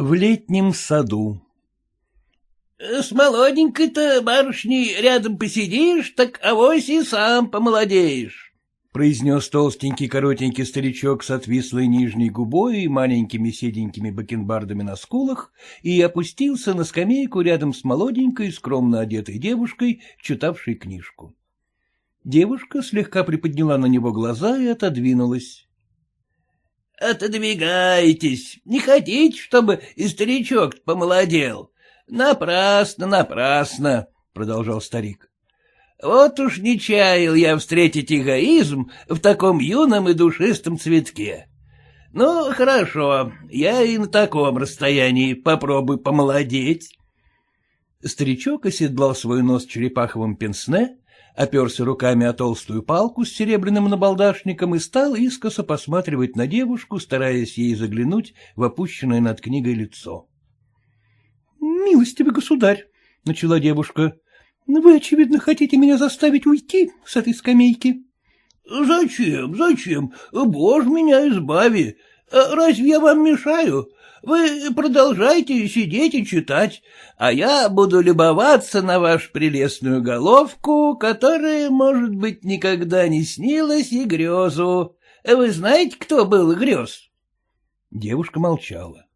В летнем саду С молоденькой-то барышней рядом посидишь, так авось и сам помолодеешь. — произнес толстенький коротенький старичок с отвислой нижней губой и маленькими седенькими бакенбардами на скулах и опустился на скамейку рядом с молоденькой, скромно одетой девушкой, читавшей книжку. Девушка слегка приподняла на него глаза и отодвинулась. — Отодвигайтесь, не хотите, чтобы и старичок помолодел? Напрасно, напрасно, — продолжал старик. — Вот уж не чаял я встретить эгоизм в таком юном и душистом цветке. Ну, хорошо, я и на таком расстоянии попробую помолодеть. Старичок оседлал свой нос черепаховым пенсне оперся руками о толстую палку с серебряным набалдашником и стал искоса посматривать на девушку, стараясь ей заглянуть в опущенное над книгой лицо. — Милостивый государь, — начала девушка, — вы, очевидно, хотите меня заставить уйти с этой скамейки. — Зачем, зачем? Боже меня избави! Разве я вам мешаю? Вы продолжайте сидеть и читать, а я буду любоваться на вашу прелестную головку, которая, может быть, никогда не снилась и грезу. Вы знаете, кто был грез? Девушка молчала.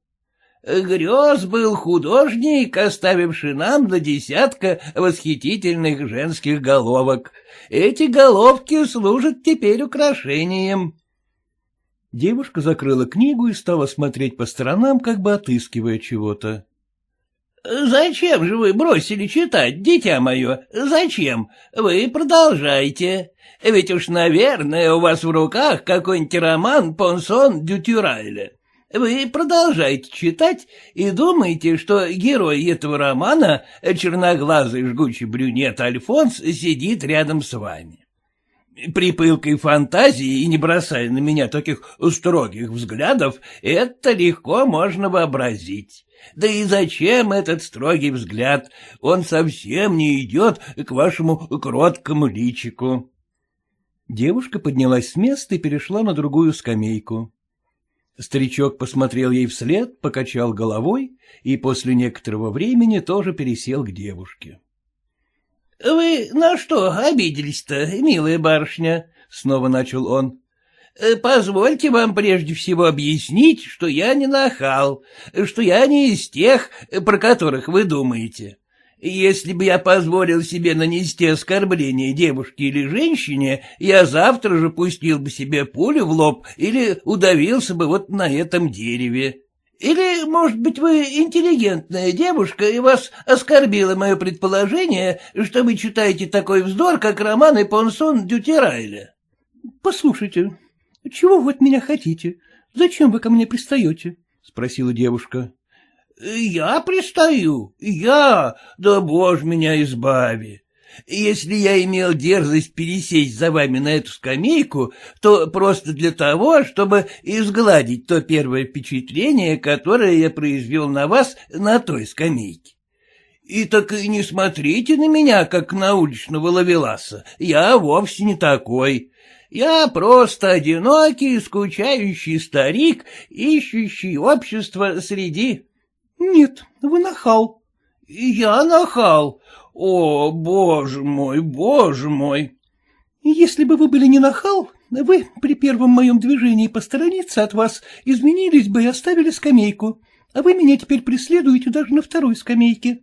Грез был художник, оставивший нам до десятка восхитительных женских головок. Эти головки служат теперь украшением. Девушка закрыла книгу и стала смотреть по сторонам, как бы отыскивая чего-то. — Зачем же вы бросили читать, дитя мое? Зачем? Вы продолжайте. Ведь уж, наверное, у вас в руках какой-нибудь роман Понсон Дютюрайля. Вы продолжайте читать и думаете, что герой этого романа, черноглазый жгучий брюнет Альфонс, сидит рядом с вами. При пылкой фантазии и не бросая на меня таких строгих взглядов, это легко можно вообразить. Да и зачем этот строгий взгляд? Он совсем не идет к вашему кроткому личику. Девушка поднялась с места и перешла на другую скамейку. Старичок посмотрел ей вслед, покачал головой и после некоторого времени тоже пересел к девушке. — Вы на что обиделись-то, милая барышня? — снова начал он. — Позвольте вам прежде всего объяснить, что я не нахал, что я не из тех, про которых вы думаете. Если бы я позволил себе нанести оскорбление девушке или женщине, я завтра же пустил бы себе пулю в лоб или удавился бы вот на этом дереве. Или, может быть, вы интеллигентная девушка, и вас оскорбило мое предположение, что вы читаете такой вздор, как романы Понсон Дютерайля? — Послушайте, чего вы от меня хотите? Зачем вы ко мне пристаете? — спросила девушка. — Я пристаю? Я? Да боже меня избави! Если я имел дерзость пересесть за вами на эту скамейку, то просто для того, чтобы изгладить то первое впечатление, которое я произвел на вас на той скамейке. И так и не смотрите на меня, как на уличного ловеласа, я вовсе не такой. Я просто одинокий, скучающий старик, ищущий общество среди... — Нет, вы нахал. — Я нахал. О, боже мой, боже мой! Если бы вы были не нахал, вы при первом моем движении посторониться от вас изменились бы и оставили скамейку, а вы меня теперь преследуете даже на второй скамейке.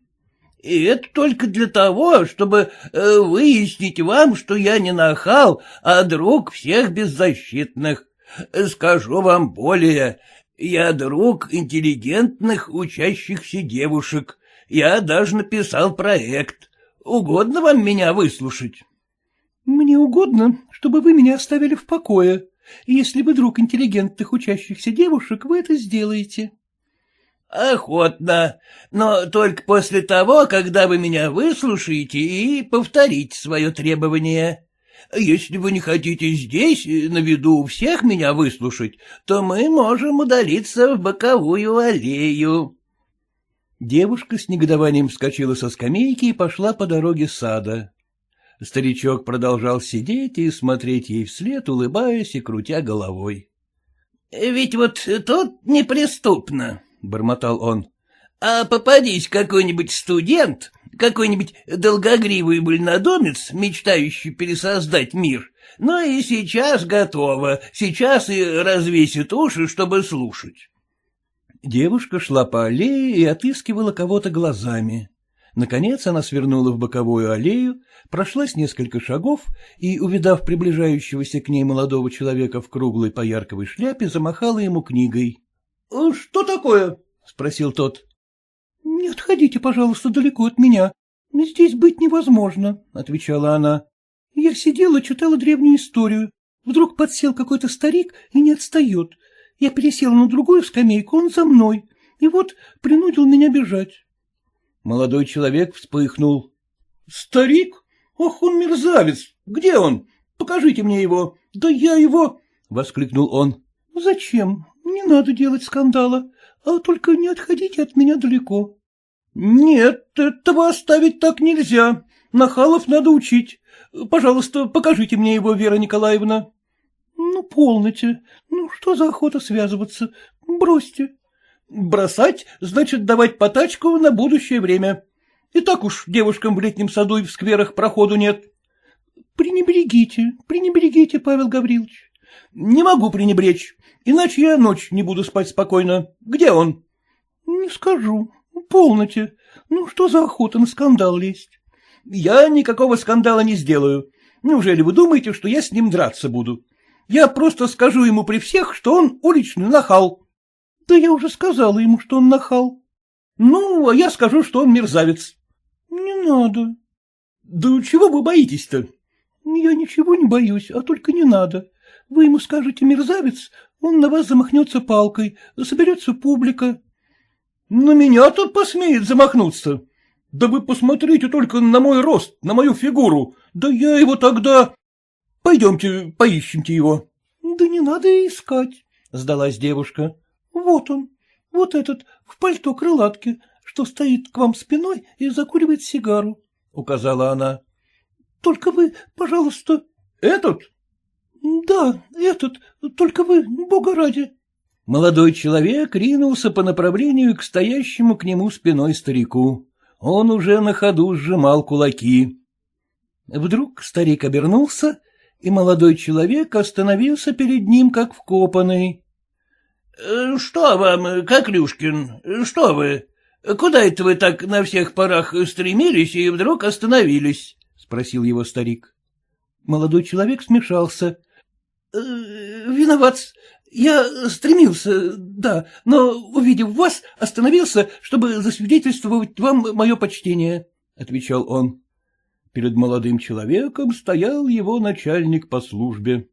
И это только для того, чтобы э, выяснить вам, что я не нахал, а друг всех беззащитных. Скажу вам более, я друг интеллигентных учащихся девушек, я даже написал проект. Угодно вам меня выслушать? — Мне угодно, чтобы вы меня оставили в покое. Если вы друг интеллигентных учащихся девушек, вы это сделаете. — Охотно, но только после того, когда вы меня выслушаете и повторите свое требование. Если вы не хотите здесь, на виду у всех меня выслушать, то мы можем удалиться в боковую аллею. Девушка с негодованием вскочила со скамейки и пошла по дороге сада. Старичок продолжал сидеть и смотреть ей вслед, улыбаясь и крутя головой. — Ведь вот тут неприступно, —— бормотал он. — А попадись какой-нибудь студент, какой-нибудь долгогривый больнодомец, мечтающий пересоздать мир, ну и сейчас готово, сейчас и развесит уши, чтобы слушать. Девушка шла по аллее и отыскивала кого-то глазами. Наконец она свернула в боковую аллею, прошлась несколько шагов и, увидав приближающегося к ней молодого человека в круглой поярковой шляпе, замахала ему книгой. — Что такое? — спросил тот. — Не отходите, пожалуйста, далеко от меня. Здесь быть невозможно, — отвечала она. — Я сидела, читала древнюю историю. Вдруг подсел какой-то старик и не отстает. Я пересела на другую скамейку, он за мной, и вот принудил меня бежать. Молодой человек вспыхнул. — Старик? Ох, он мерзавец! Где он? Покажите мне его. Да я его... — воскликнул он. — Зачем? Не надо делать скандала, а только не отходите от меня далеко. — Нет, этого оставить так нельзя. Нахалов надо учить. Пожалуйста, покажите мне его, Вера Николаевна. — Ну, полноте. Ну, что за охота связываться? Бросьте. Бросать — значит давать потачку на будущее время. И так уж девушкам в летнем саду и в скверах проходу нет. — Пренебрегите, пренебрегите, Павел Гаврилович. — Не могу пренебречь, иначе я ночь не буду спать спокойно. Где он? — Не скажу. Полноте. Ну, что за охота на скандал лезть? — Я никакого скандала не сделаю. Неужели вы думаете, что я с ним драться буду? Я просто скажу ему при всех, что он уличный нахал. — Да я уже сказала ему, что он нахал. — Ну, а я скажу, что он мерзавец. — Не надо. — Да чего вы боитесь-то? — Я ничего не боюсь, а только не надо. Вы ему скажете мерзавец, он на вас замахнется палкой, соберется публика. — На меня тут посмеет замахнуться. Да вы посмотрите только на мой рост, на мою фигуру. Да я его тогда... Пойдемте, поищемте его. — Да не надо искать, — сдалась девушка. — Вот он, вот этот, в пальто крылатки, что стоит к вам спиной и закуривает сигару, — указала она. — Только вы, пожалуйста... — Этот? — Да, этот, только вы, бога ради. Молодой человек ринулся по направлению к стоящему к нему спиной старику. Он уже на ходу сжимал кулаки. Вдруг старик обернулся и молодой человек остановился перед ним, как вкопанный. «Э, — Что вам, Коклюшкин, что вы? Куда это вы так на всех парах стремились и вдруг остановились? — спросил его старик. Молодой человек смешался. «Э, — Виноват, я стремился, да, но, увидев вас, остановился, чтобы засвидетельствовать вам мое почтение, — отвечал он. Перед молодым человеком стоял его начальник по службе.